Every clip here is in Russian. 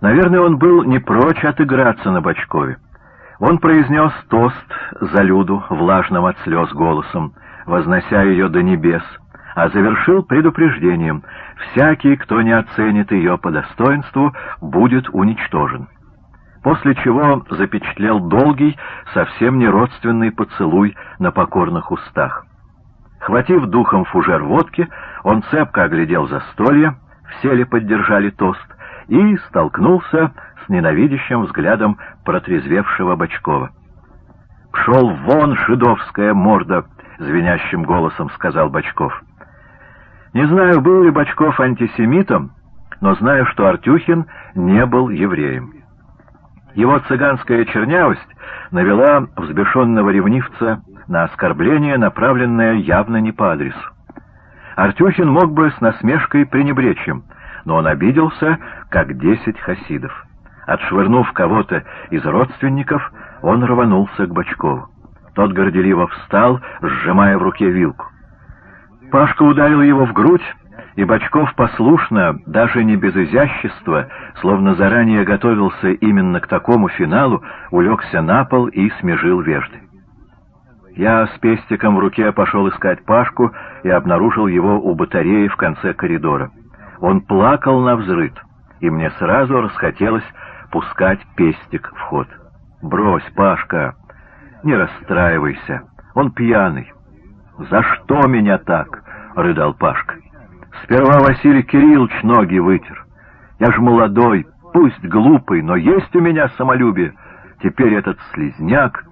Наверное, он был не прочь отыграться на Бочкове. Он произнес тост за Люду влажным от слез голосом, вознося ее до небес, а завершил предупреждением «всякий, кто не оценит ее по достоинству, будет уничтожен». После чего запечатлел долгий, совсем не родственный поцелуй на покорных устах. Хватив духом фужер водки, он цепко оглядел застолье, все ли поддержали тост, и столкнулся с ненавидящим взглядом протрезвевшего Бочкова. «Пшел вон, шидовская морда!» — звенящим голосом сказал Бочков. Не знаю, был ли Бочков антисемитом, но знаю, что Артюхин не был евреем. Его цыганская чернявость навела взбешенного ревнивца на оскорбление, направленное явно не по адресу. Артюхин мог бы с насмешкой пренебречь им, но он обиделся, как десять хасидов. Отшвырнув кого-то из родственников, он рванулся к Бочкову. Тот горделиво встал, сжимая в руке вилку. Пашка ударил его в грудь, и Бочков послушно, даже не без изящества, словно заранее готовился именно к такому финалу, улегся на пол и смежил вежды. Я с пестиком в руке пошел искать Пашку и обнаружил его у батареи в конце коридора. Он плакал на взрыд, и мне сразу расхотелось пускать пестик в ход. «Брось, Пашка, не расстраивайся, он пьяный». «За что меня так?» — рыдал Пашка. «Сперва Василий Кириллович ноги вытер. Я ж молодой, пусть глупый, но есть у меня самолюбие. Теперь этот слезняк.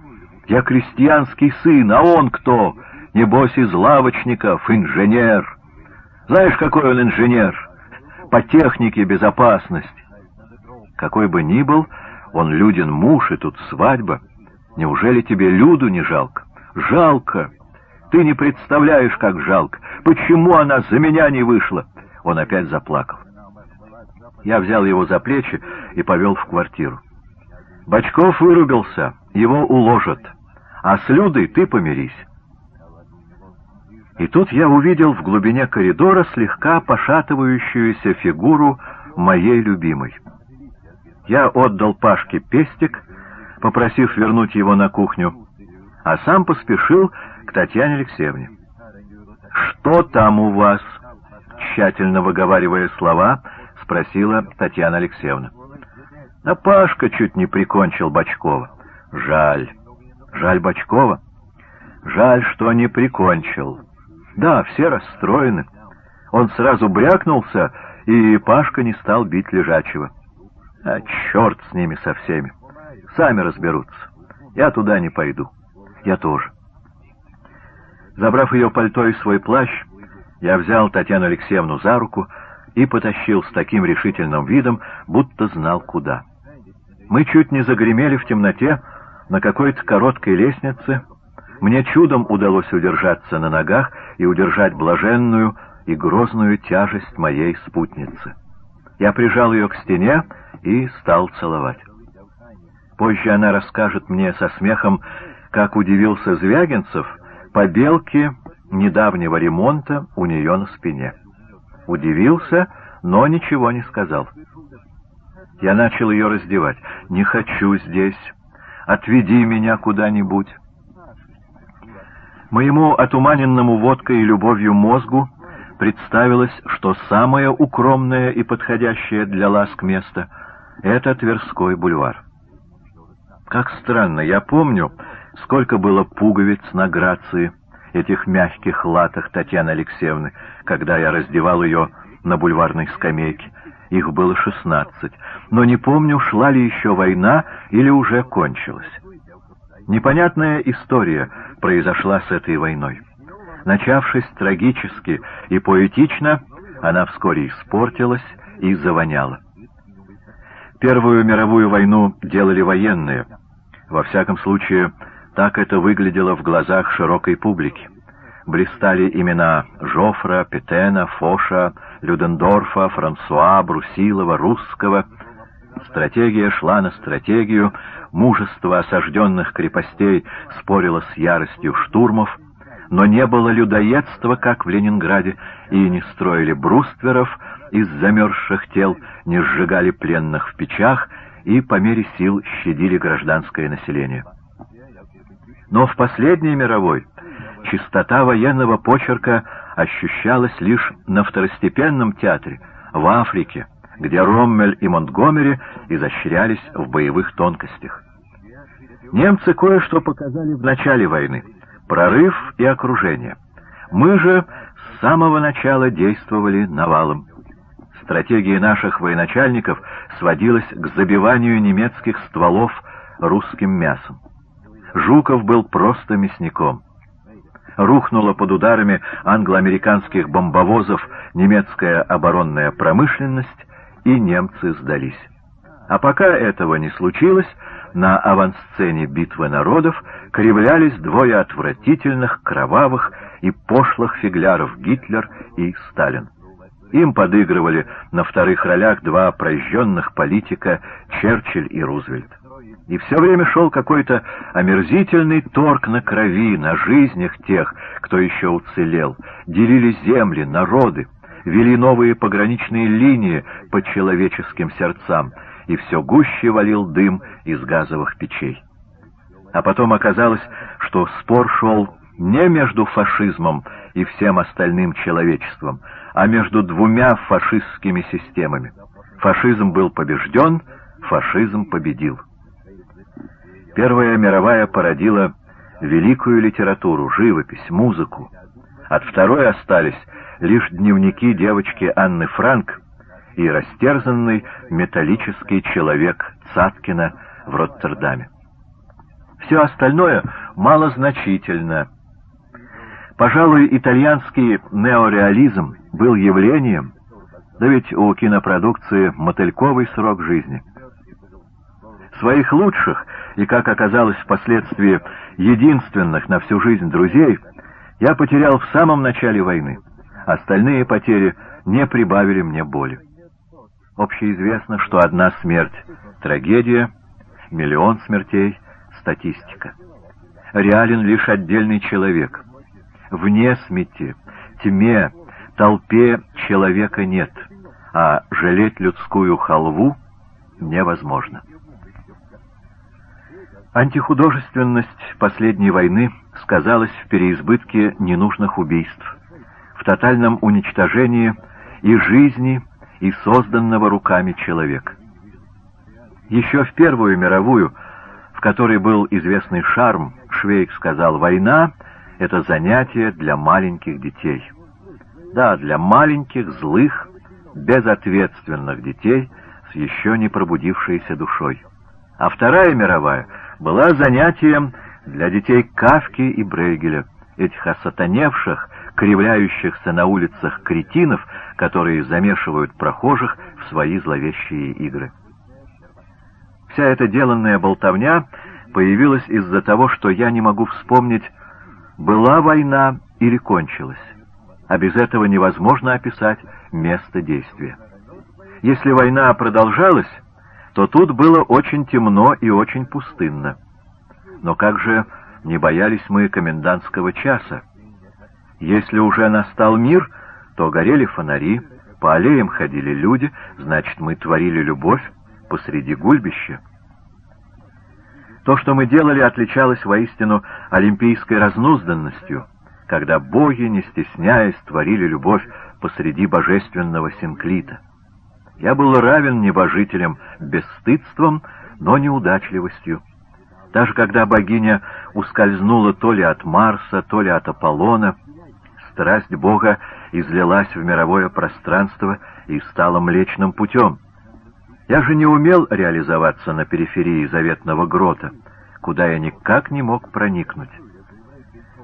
Я крестьянский сын, а он кто? Небось из лавочников, инженер. Знаешь, какой он инженер? По технике безопасности. Какой бы ни был, он люден муж, и тут свадьба. Неужели тебе Люду не жалко? Жалко. Ты не представляешь, как жалко. Почему она за меня не вышла?» Он опять заплакал. Я взял его за плечи и повел в квартиру. Бочков вырубился, его уложат, а с Людой ты помирись. И тут я увидел в глубине коридора слегка пошатывающуюся фигуру моей любимой. Я отдал Пашке пестик, попросив вернуть его на кухню, а сам поспешил к Татьяне Алексеевне. «Что там у вас?» Тщательно выговаривая слова, спросила Татьяна Алексеевна. «Да Пашка чуть не прикончил Бочкова. Жаль. Жаль Бочкова? Жаль, что не прикончил. Да, все расстроены. Он сразу брякнулся, и Пашка не стал бить лежачего. А черт с ними со всеми. Сами разберутся. Я туда не пойду. Я тоже. Забрав ее пальто и свой плащ, я взял Татьяну Алексеевну за руку и потащил с таким решительным видом, будто знал куда. Мы чуть не загремели в темноте на какой-то короткой лестнице. Мне чудом удалось удержаться на ногах и удержать блаженную и грозную тяжесть моей спутницы. Я прижал ее к стене и стал целовать. Позже она расскажет мне со смехом, как удивился Звягинцев, побелки недавнего ремонта у нее на спине. Удивился, но ничего не сказал. Я начал ее раздевать. «Не хочу здесь. Отведи меня куда-нибудь». Моему отуманенному водкой и любовью мозгу представилось, что самое укромное и подходящее для ласк место — это Тверской бульвар. Как странно, я помню, сколько было пуговиц на грации, этих мягких латах Татьяны Алексеевны, когда я раздевал ее на бульварной скамейке. Их было шестнадцать, но не помню, шла ли еще война или уже кончилась. Непонятная история произошла с этой войной. Начавшись трагически и поэтично, она вскоре испортилась и завоняла. Первую мировую войну делали военные. Во всяком случае, так это выглядело в глазах широкой публики. Блистали имена Жофра, Петена, Фоша, Людендорфа, Франсуа, Брусилова, Русского. Стратегия шла на стратегию, мужество осажденных крепостей спорило с яростью штурмов, но не было людоедства, как в Ленинграде, и не строили брустверов, из замерзших тел не сжигали пленных в печах и по мере сил щадили гражданское население. Но в последней мировой чистота военного почерка ощущалась лишь на второстепенном театре, в Африке, где Роммель и Монтгомери изощрялись в боевых тонкостях. Немцы кое-что показали в начале войны — прорыв и окружение. Мы же с самого начала действовали навалом. Стратегия наших военачальников сводилась к забиванию немецких стволов русским мясом. Жуков был просто мясником. Рухнула под ударами англо-американских бомбовозов немецкая оборонная промышленность, и немцы сдались. А пока этого не случилось, на авансцене битвы народов кривлялись двое отвратительных, кровавых и пошлых фигляров Гитлер и Сталин. Им подыгрывали на вторых ролях два прожженных политика Черчилль и Рузвельт. И все время шел какой-то омерзительный торг на крови, на жизнях тех, кто еще уцелел. Делили земли, народы, вели новые пограничные линии по человеческим сердцам, и все гуще валил дым из газовых печей. А потом оказалось, что спор шел не между фашизмом и всем остальным человечеством, а между двумя фашистскими системами. Фашизм был побежден, фашизм победил. Первая мировая породила великую литературу, живопись, музыку. От второй остались лишь дневники девочки Анны Франк и растерзанный металлический человек Цаткина в Роттердаме. Все остальное малозначительно. Пожалуй, итальянский неореализм был явлением, да ведь у кинопродукции мотыльковый срок жизни. Своих лучших и, как оказалось впоследствии, единственных на всю жизнь друзей я потерял в самом начале войны. Остальные потери не прибавили мне боли. Общеизвестно, что одна смерть — трагедия, миллион смертей — статистика. Реален лишь отдельный человек. Вне смете, тьме, толпе человека нет, а жалеть людскую халву невозможно. Антихудожественность последней войны сказалась в переизбытке ненужных убийств, в тотальном уничтожении и жизни, и созданного руками человека. Еще в Первую мировую, в которой был известный шарм, Швейк сказал, «Война — это занятие для маленьких детей». Да, для маленьких, злых, безответственных детей с еще не пробудившейся душой. А Вторая мировая была занятием для детей Кавки и Брейгеля, этих осатаневших, кривляющихся на улицах кретинов, которые замешивают прохожих в свои зловещие игры. Вся эта деланная болтовня появилась из-за того, что я не могу вспомнить, была война или кончилась, а без этого невозможно описать место действия. Если война продолжалась, то тут было очень темно и очень пустынно. Но как же не боялись мы комендантского часа? Если уже настал мир, то горели фонари, по аллеям ходили люди, значит, мы творили любовь посреди гульбища. То, что мы делали, отличалось воистину олимпийской разнузданностью, когда боги, не стесняясь, творили любовь посреди божественного синклита. Я был равен небожителям бесстыдством, но неудачливостью. Даже когда богиня ускользнула то ли от Марса, то ли от Аполлона, страсть Бога излилась в мировое пространство и стала Млечным путем. Я же не умел реализоваться на периферии заветного грота, куда я никак не мог проникнуть.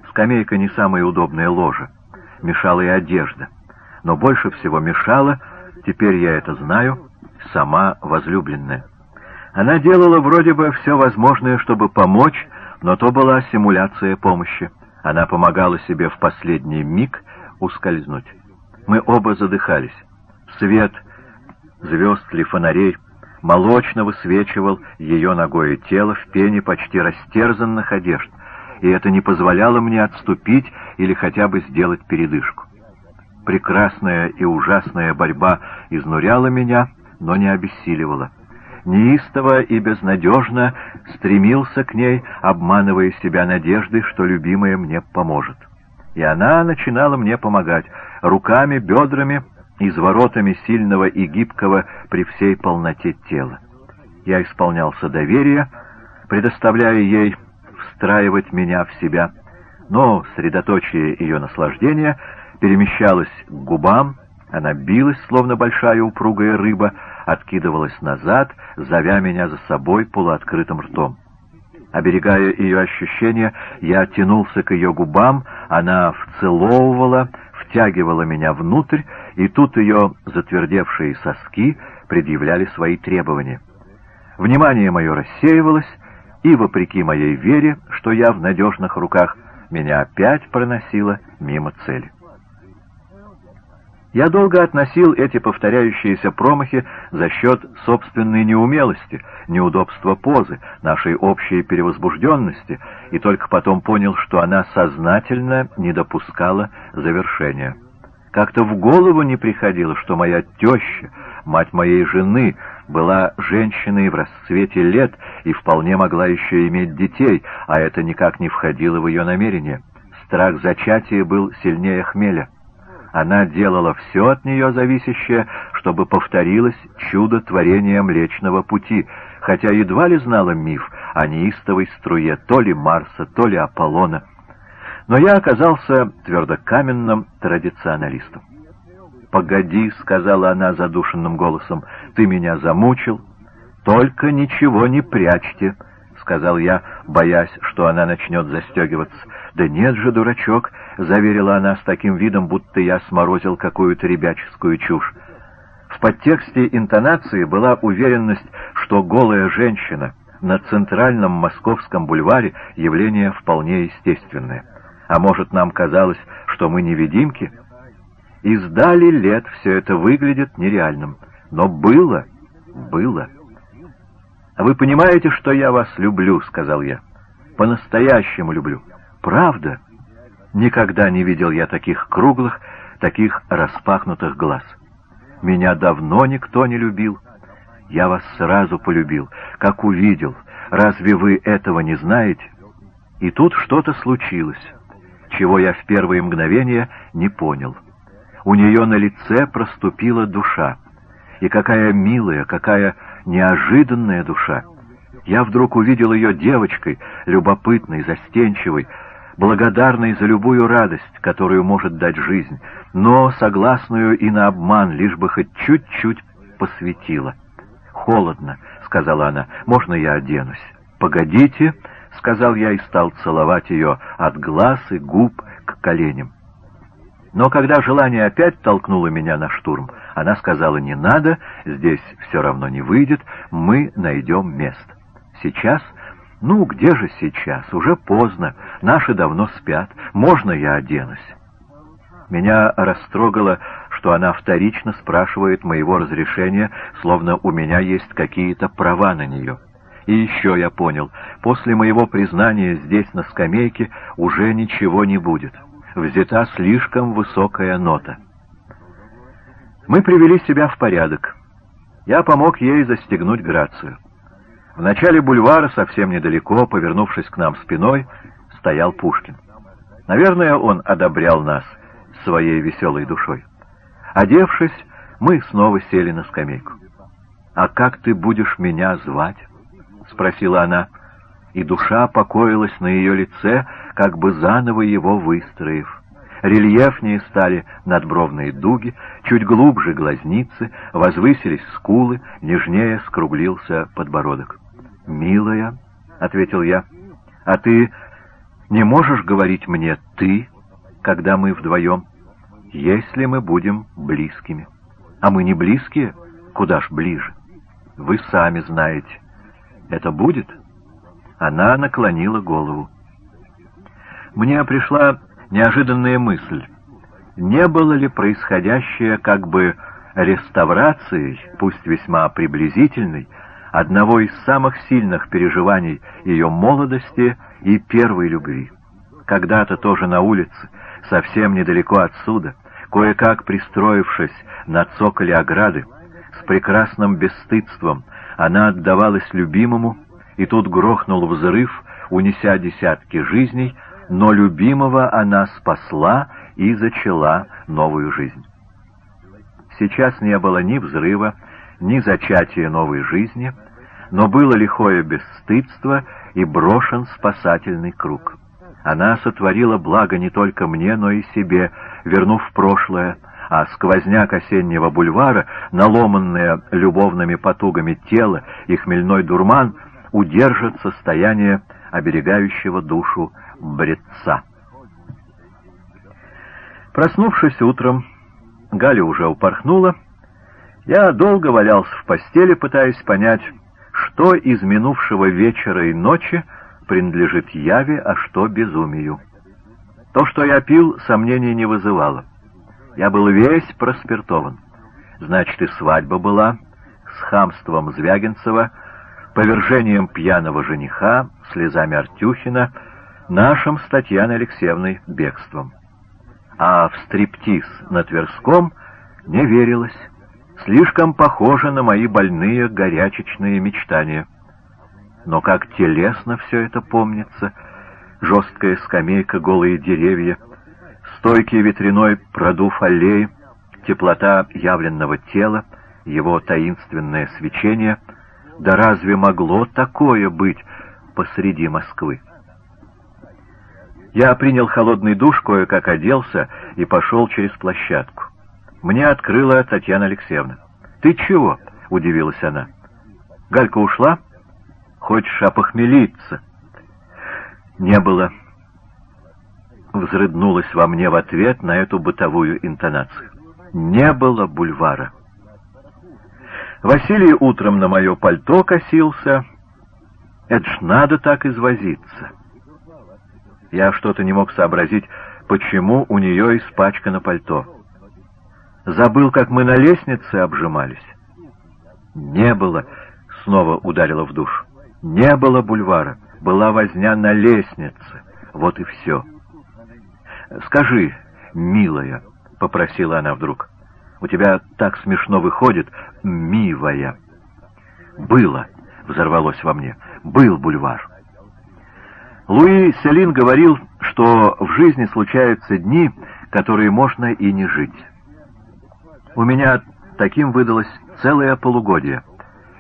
Скамейка не самая удобная ложа, мешала и одежда, но больше всего мешала — теперь я это знаю, сама возлюбленная. Она делала вроде бы все возможное, чтобы помочь, но то была симуляция помощи. Она помогала себе в последний миг ускользнуть. Мы оба задыхались. Свет звезд ли фонарей молочно высвечивал ее ногое тело в пене почти растерзанных одежд, и это не позволяло мне отступить или хотя бы сделать передышку. Прекрасная и ужасная борьба изнуряла меня, но не обессиливала. Неистово и безнадежно стремился к ней, обманывая себя надеждой, что любимая мне поможет. И она начинала мне помогать, руками, бедрами, изворотами сильного и гибкого при всей полноте тела. Я исполнялся доверия, предоставляя ей встраивать меня в себя, но средоточие ее наслаждения перемещалось к губам, она билась, словно большая упругая рыба, откидывалась назад, зовя меня за собой полуоткрытым ртом. Оберегая ее ощущения, я тянулся к ее губам, она вцеловывала, втягивала меня внутрь, и тут ее затвердевшие соски предъявляли свои требования. Внимание мое рассеивалось, и, вопреки моей вере, что я в надежных руках, меня опять проносило мимо цели. Я долго относил эти повторяющиеся промахи за счет собственной неумелости, неудобства позы, нашей общей перевозбужденности, и только потом понял, что она сознательно не допускала завершения. Как-то в голову не приходило, что моя теща, мать моей жены, была женщиной в расцвете лет и вполне могла еще иметь детей, а это никак не входило в ее намерение. Страх зачатия был сильнее хмеля. Она делала все от нее зависящее, чтобы повторилось чудо творения Млечного Пути, хотя едва ли знала миф о неистовой струе то ли Марса, то ли Аполлона. Но я оказался твердокаменным традиционалистом. «Погоди», — сказала она задушенным голосом, — «ты меня замучил. Только ничего не прячьте», — сказал я, боясь, что она начнет застегиваться. «Да нет же, дурачок», — заверила она с таким видом, будто я сморозил какую-то ребяческую чушь. В подтексте интонации была уверенность, что голая женщина на центральном московском бульваре — явление вполне естественное. А может, нам казалось, что мы невидимки? Издали лет все это выглядит нереальным. Но было, было. «А вы понимаете, что я вас люблю?» — сказал я. «По-настоящему люблю. Правда?» Никогда не видел я таких круглых, таких распахнутых глаз. Меня давно никто не любил. Я вас сразу полюбил, как увидел. Разве вы этого не знаете? И тут что-то случилось, чего я в первые мгновения не понял. У нее на лице проступила душа. И какая милая, какая неожиданная душа. Я вдруг увидел ее девочкой, любопытной, застенчивой, благодарной за любую радость, которую может дать жизнь, но согласную и на обман, лишь бы хоть чуть-чуть посветила. «Холодно», — сказала она, — «можно я оденусь?» «Погодите», — сказал я и стал целовать ее от глаз и губ к коленям. Но когда желание опять толкнуло меня на штурм, она сказала, «Не надо, здесь все равно не выйдет, мы найдем место». Сейчас «Ну, где же сейчас? Уже поздно. Наши давно спят. Можно я оденусь?» Меня растрогало, что она вторично спрашивает моего разрешения, словно у меня есть какие-то права на нее. И еще я понял, после моего признания здесь, на скамейке, уже ничего не будет. Взята слишком высокая нота. Мы привели себя в порядок. Я помог ей застегнуть Грацию. В начале бульвара, совсем недалеко, повернувшись к нам спиной, стоял Пушкин. Наверное, он одобрял нас своей веселой душой. Одевшись, мы снова сели на скамейку. «А как ты будешь меня звать?» — спросила она, и душа покоилась на ее лице, как бы заново его выстроив. Рельефнее стали надбровные дуги, чуть глубже глазницы, возвысились скулы, нежнее скруглился подбородок. «Милая», — ответил я, — «а ты не можешь говорить мне «ты», когда мы вдвоем, если мы будем близкими? А мы не близкие, куда ж ближе? Вы сами знаете. Это будет?» Она наклонила голову. Мне пришла неожиданная мысль. Не было ли происходящее как бы реставрацией, пусть весьма приблизительной, одного из самых сильных переживаний ее молодости и первой любви. Когда-то тоже на улице, совсем недалеко отсюда, Кое-как пристроившись на цоколе ограды, с прекрасным бесстыдством она отдавалась любимому, и тут грохнул взрыв, унеся десятки жизней, но любимого она спасла и зачала новую жизнь. Сейчас не было ни взрыва, ни зачатия новой жизни, но было лихое бесстыдство и брошен спасательный круг. Она сотворила благо не только мне, но и себе, вернув прошлое, а сквозняк осеннего бульвара, наломанное любовными потугами тело и хмельной дурман удержат состояние оберегающего душу бредца. Проснувшись утром, Галя уже упорхнула. Я долго валялся в постели, пытаясь понять, что из минувшего вечера и ночи принадлежит яве, а что безумию. То, что я пил, сомнений не вызывало. Я был весь проспиртован. Значит, и свадьба была с хамством Звягинцева, повержением пьяного жениха, слезами Артюхина, нашим с Татьяной Алексеевной бегством. А в стриптиз на Тверском не верилось. Слишком похоже на мои больные горячечные мечтания. Но как телесно все это помнится. Жесткая скамейка, голые деревья, стойкий ветряной продув аллеи, теплота явленного тела, его таинственное свечение. Да разве могло такое быть посреди Москвы? Я принял холодный душ, кое-как оделся и пошел через площадку. Мне открыла Татьяна Алексеевна. «Ты чего?» — удивилась она. «Галька ушла? Хочешь опохмелиться?» «Не было». Взрыднулась во мне в ответ на эту бытовую интонацию. «Не было бульвара». Василий утром на мое пальто косился. Это ж надо так извозиться. Я что-то не мог сообразить, почему у нее испачкано пальто. Забыл, как мы на лестнице обжимались. Не было, снова ударила в душ. Не было бульвара, была возня на лестнице. Вот и все. Скажи, милая, — попросила она вдруг, — у тебя так смешно выходит, мивая. Было, — взорвалось во мне, — был бульвар. Луи Селин говорил, что в жизни случаются дни, которые можно и не жить. У меня таким выдалось целое полугодие.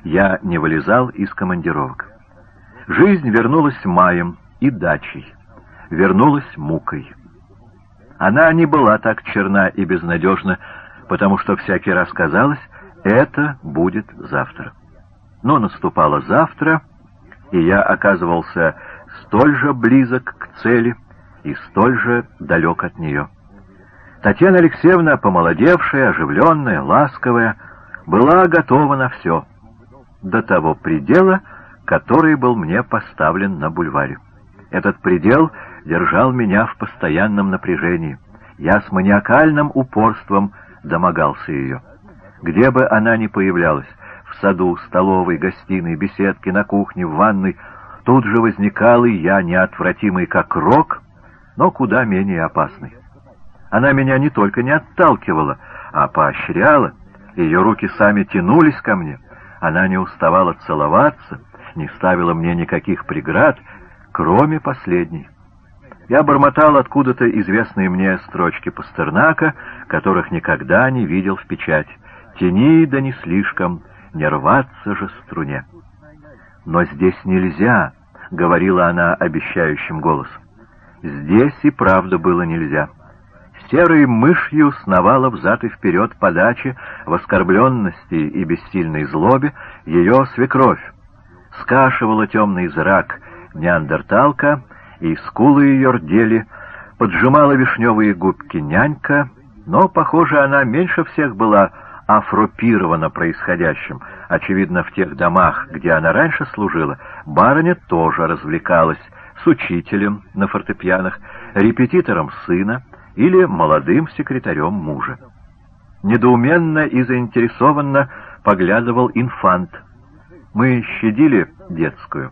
Я не вылезал из командировок. Жизнь вернулась маем и дачей. Вернулась мукой. Она не была так черна и безнадежна, потому что всякий раз казалось, это будет завтра. Но наступало завтра, и я оказывался столь же близок к цели и столь же далек от нее. Татьяна Алексеевна, помолодевшая, оживленная, ласковая, была готова на все, до того предела, который был мне поставлен на бульваре. Этот предел держал меня в постоянном напряжении. Я с маниакальным упорством домогался ее. Где бы она ни появлялась, в саду, столовой, гостиной, беседке, на кухне, в ванной — Тут же возникал и я, неотвратимый как рок, но куда менее опасный. Она меня не только не отталкивала, а поощряла. Ее руки сами тянулись ко мне. Она не уставала целоваться, не ставила мне никаких преград, кроме последней. Я бормотал откуда-то известные мне строчки Пастернака, которых никогда не видел в печать. «Тяни, да не слишком, не рваться же струне». «Но здесь нельзя», — говорила она обещающим голосом. Здесь и правда было нельзя. Серой мышью сновала взад и вперед по даче в оскорбленности и бессильной злобе ее свекровь. Скашивала темный зрак неандерталка, и скулы ее рдели, поджимала вишневые губки нянька, но, похоже, она меньше всех была афропирована происходящим. Очевидно, в тех домах, где она раньше служила, барыня тоже развлекалась с учителем на фортепианах, репетитором сына или молодым секретарем мужа. Недоуменно и заинтересованно поглядывал инфант. Мы щадили детскую,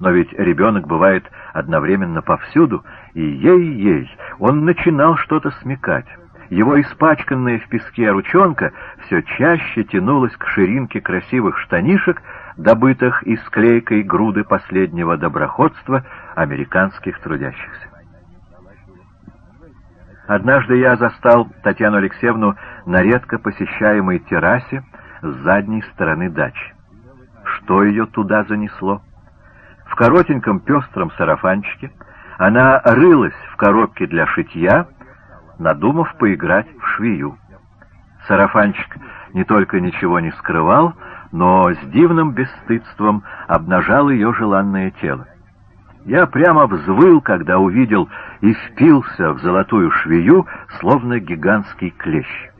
но ведь ребенок бывает одновременно повсюду, и ей-ей, он начинал что-то смекать Его испачканная в песке ручонка все чаще тянулась к ширинке красивых штанишек, добытых из клейкой груды последнего доброходства американских трудящихся. Однажды я застал Татьяну Алексеевну на редко посещаемой террасе с задней стороны дачи. Что ее туда занесло? В коротеньком пестром сарафанчике она рылась в коробке для шитья, надумав поиграть в швею. Сарафанчик не только ничего не скрывал, но с дивным бесстыдством обнажал ее желанное тело. Я прямо взвыл, когда увидел и впился в золотую швею, словно гигантский клещ.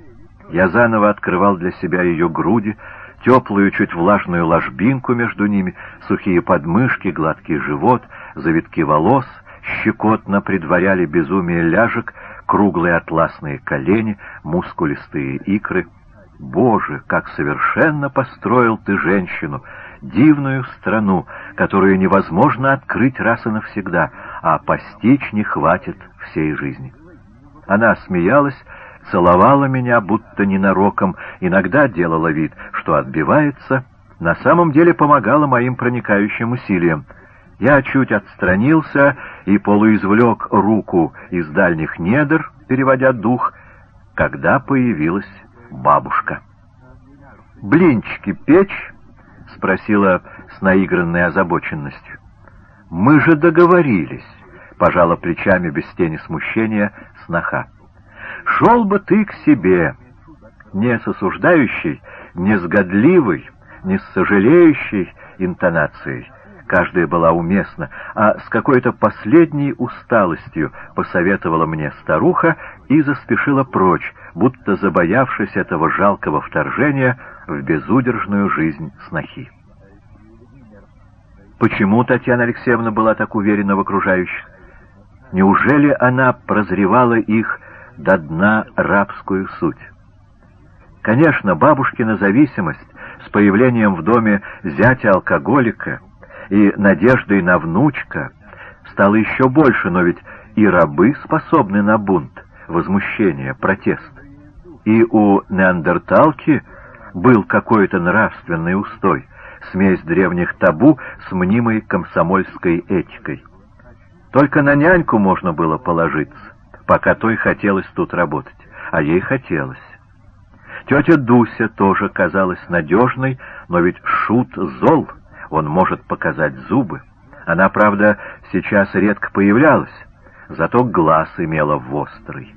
Я заново открывал для себя ее груди, теплую, чуть влажную ложбинку между ними, сухие подмышки, гладкий живот, завитки волос, щекотно предваряли безумие ляжек, круглые атласные колени, мускулистые икры. Боже, как совершенно построил ты женщину, дивную страну, которую невозможно открыть раз и навсегда, а постичь не хватит всей жизни. Она смеялась, целовала меня, будто ненароком, иногда делала вид, что отбивается, на самом деле помогала моим проникающим усилиям. Я чуть отстранился и полуизвлек руку из дальних недр, переводя дух, когда появилась бабушка. «Блинчики печь?» — спросила с наигранной озабоченностью. «Мы же договорились», — пожала плечами без тени смущения сноха. «Шел бы ты к себе, не с осуждающей, не с годливой, не с сожалеющей интонацией, каждая была уместна, а с какой-то последней усталостью посоветовала мне старуха и заспешила прочь, будто забоявшись этого жалкого вторжения в безудержную жизнь снохи. Почему Татьяна Алексеевна была так уверена в окружающих? Неужели она прозревала их до дна рабскую суть? Конечно, бабушкина зависимость с появлением в доме зятя-алкоголика — и надеждой на внучка стало еще больше, но ведь и рабы способны на бунт, возмущение, протест. И у неандерталки был какой-то нравственный устой, смесь древних табу с мнимой комсомольской этикой. Только на няньку можно было положиться, пока той хотелось тут работать, а ей хотелось. Тетя Дуся тоже казалась надежной, но ведь шут зол — он может показать зубы. Она, правда, сейчас редко появлялась, зато глаз имела вострый.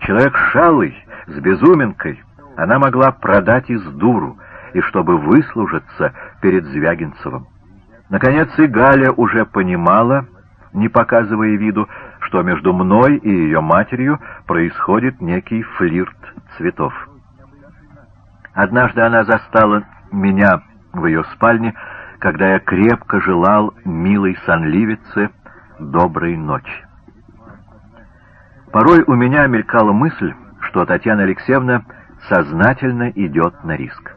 Человек шалый, с безуменкой, она могла продать из дуру, и чтобы выслужиться перед Звягинцевым. Наконец и Галя уже понимала, не показывая виду, что между мной и ее матерью происходит некий флирт цветов. Однажды она застала меня в ее спальне, когда я крепко желал милой сонливице доброй ночи. Порой у меня мелькала мысль, что Татьяна Алексеевна сознательно идет на риск.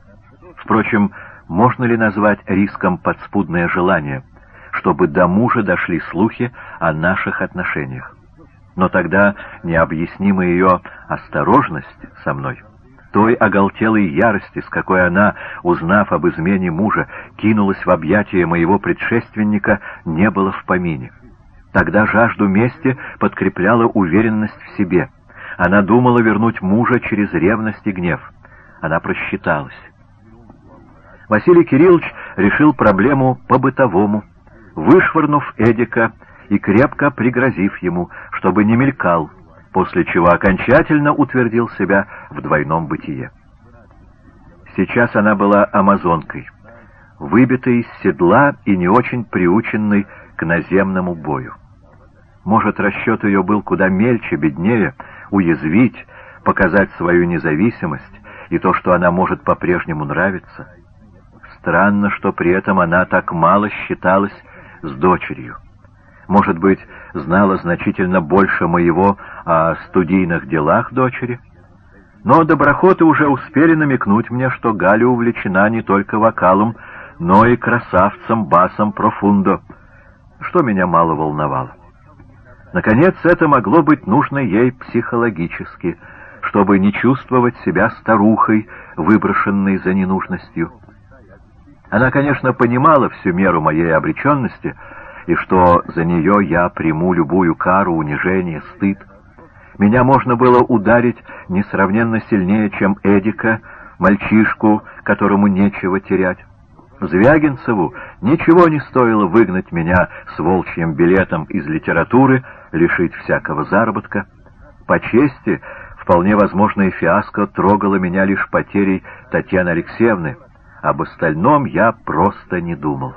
Впрочем, можно ли назвать риском подспудное желание, чтобы до мужа дошли слухи о наших отношениях? Но тогда необъяснима ее осторожность со мной — той оголтелой ярости, с какой она, узнав об измене мужа, кинулась в объятия моего предшественника, не было в помине. Тогда жажду мести подкрепляла уверенность в себе. Она думала вернуть мужа через ревность и гнев. Она просчиталась. Василий Кириллович решил проблему по-бытовому, вышвырнув Эдика и крепко пригрозив ему, чтобы не мелькал, после чего окончательно утвердил себя в двойном бытие. Сейчас она была амазонкой, выбитой из седла и не очень приученной к наземному бою. Может, расчет ее был куда мельче, беднее, уязвить, показать свою независимость и то, что она может по-прежнему нравиться. Странно, что при этом она так мало считалась с дочерью может быть, знала значительно больше моего о студийных делах дочери. Но доброхоты уже успели намекнуть мне, что Галя увлечена не только вокалом, но и красавцем басом профундо, что меня мало волновало. Наконец, это могло быть нужно ей психологически, чтобы не чувствовать себя старухой, выброшенной за ненужностью. Она, конечно, понимала всю меру моей обреченности, и что за нее я приму любую кару, унижение, стыд. Меня можно было ударить несравненно сильнее, чем Эдика, мальчишку, которому нечего терять. Звягинцеву ничего не стоило выгнать меня с волчьим билетом из литературы, лишить всякого заработка. По чести, вполне возможная фиаско трогала меня лишь потерей Татьяны Алексеевны. Об остальном я просто не думал.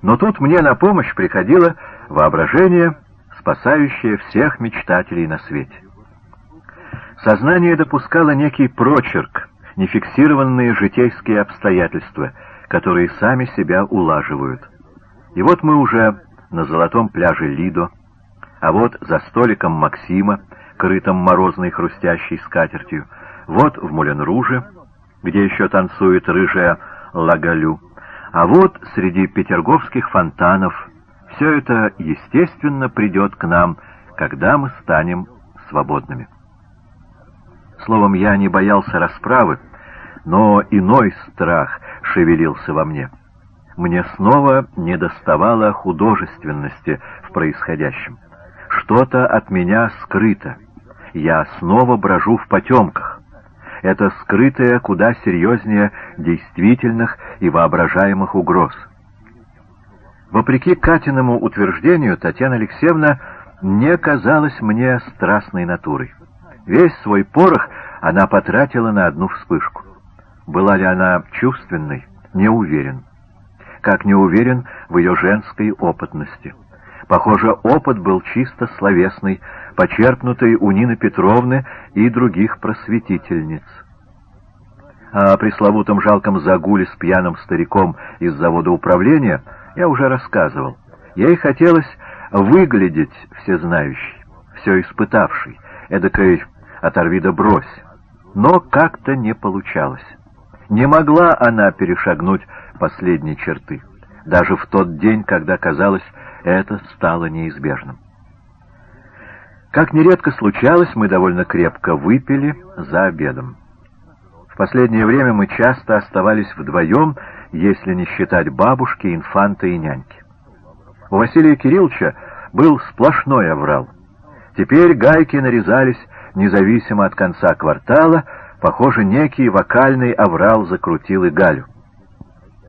Но тут мне на помощь приходило воображение, спасающее всех мечтателей на свете. Сознание допускало некий прочерк, нефиксированные житейские обстоятельства, которые сами себя улаживают. И вот мы уже на золотом пляже Лидо, а вот за столиком Максима, крытым морозной хрустящей скатертью, вот в Мулен-Руже — где еще танцует рыжая Лагалю. А вот среди петерговских фонтанов все это, естественно, придет к нам, когда мы станем свободными. Словом, я не боялся расправы, но иной страх шевелился во мне. Мне снова недоставало художественности в происходящем. Что-то от меня скрыто. Я снова брожу в потемках это скрытое куда серьезнее действительных и воображаемых угроз. Вопреки Катиному утверждению, Татьяна Алексеевна не казалась мне страстной натурой. Весь свой порох она потратила на одну вспышку. Была ли она чувственной? Не уверен. Как не уверен в ее женской опытности. Похоже, опыт был чисто словесный, почерпнутый у Нины Петровны и других просветительниц. О пресловутом жалком загуле с пьяным стариком из завода управления я уже рассказывал. Ей хотелось выглядеть всезнающей, все испытавшей, эдакой «оторви да брось». Но как-то не получалось. Не могла она перешагнуть последней черты, даже в тот день, когда, казалось, это стало неизбежным. Как нередко случалось, мы довольно крепко выпили за обедом. В последнее время мы часто оставались вдвоем, если не считать бабушки, инфанта и няньки. У Василия Кирилловича был сплошной оврал. Теперь гайки нарезались независимо от конца квартала, похоже, некий вокальный оврал закрутил и Галю.